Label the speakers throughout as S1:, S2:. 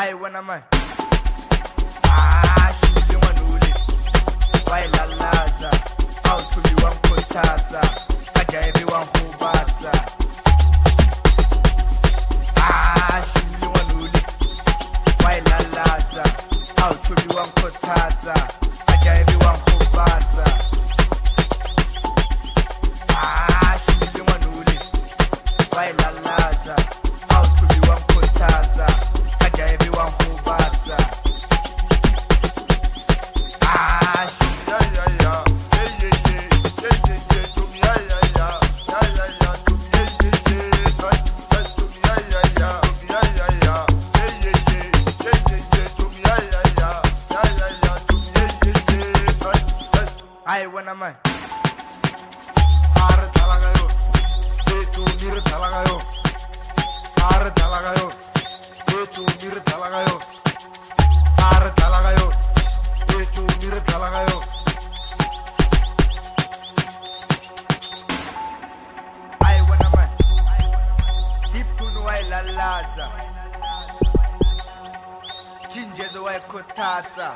S1: hayi wena mani ah shule ngwanule wayilalaza awuthubi wamkhuthaza kajayebi wanghubatsa ah shule ngwanule wayilalaza awuthubi wamkhuthaza kajayebi wanghubatsa jinjeze wayikhuthaza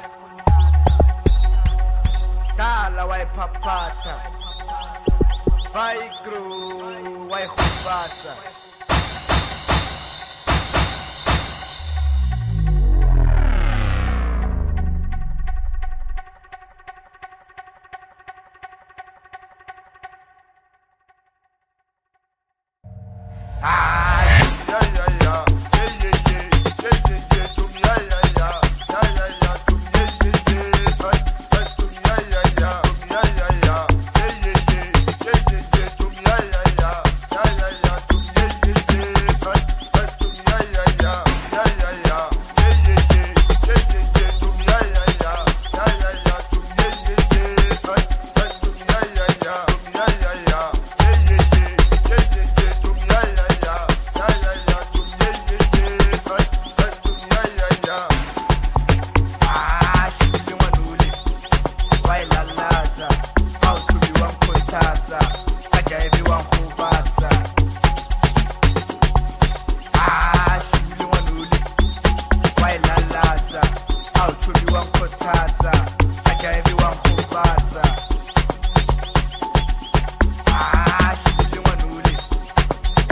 S1: stala wayiphaphata vaikru wayirhubatsa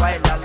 S1: white